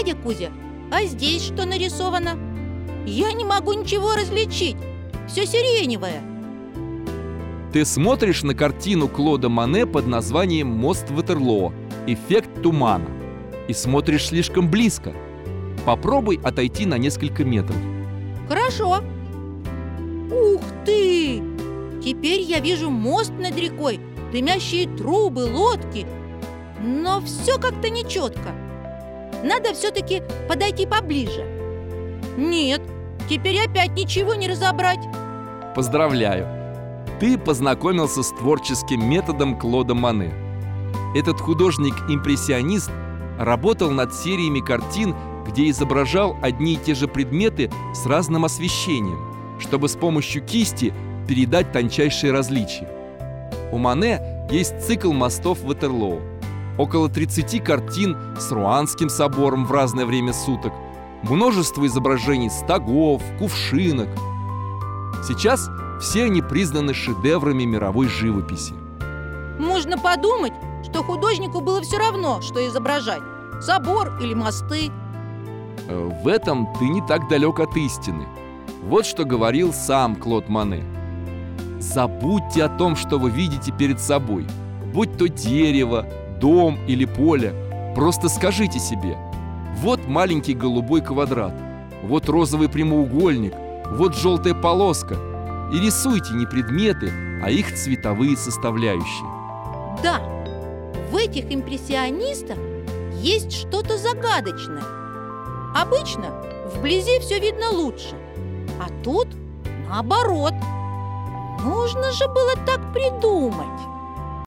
Дядя Кузя, а здесь что нарисовано? Я не могу ничего различить. Все сиреневое. Ты смотришь на картину Клода Мане под названием «Мост Ватерлоо. Эффект тумана» и смотришь слишком близко. Попробуй отойти на несколько метров. Хорошо. Ух ты! Теперь я вижу мост над рекой, дымящие трубы, лодки. Но все как-то нечетко. Надо все-таки подойти поближе. Нет, теперь опять ничего не разобрать. Поздравляю! Ты познакомился с творческим методом Клода Мане. Этот художник-импрессионист работал над сериями картин, где изображал одни и те же предметы с разным освещением, чтобы с помощью кисти передать тончайшие различия. У Мане есть цикл мостов Ватерлоу. Около 30 картин с Руанским собором в разное время суток, множество изображений стогов, кувшинок. Сейчас все они признаны шедеврами мировой живописи. Можно подумать, что художнику было все равно, что изображать Собор или мосты Э, В этом ты не так далек от истины. Вот что говорил сам Клод Мане. Забудьте о том, что вы видите перед собой. Будь то дерево, дом или поле. Просто скажите себе. Вот маленький голубой квадрат. Вот розовый прямоугольник. Вот желтая полоска. И рисуйте не предметы, а их цветовые составляющие. Да, в этих импрессионистах есть что-то загадочное Обычно вблизи все видно лучше А тут наоборот Нужно же было так придумать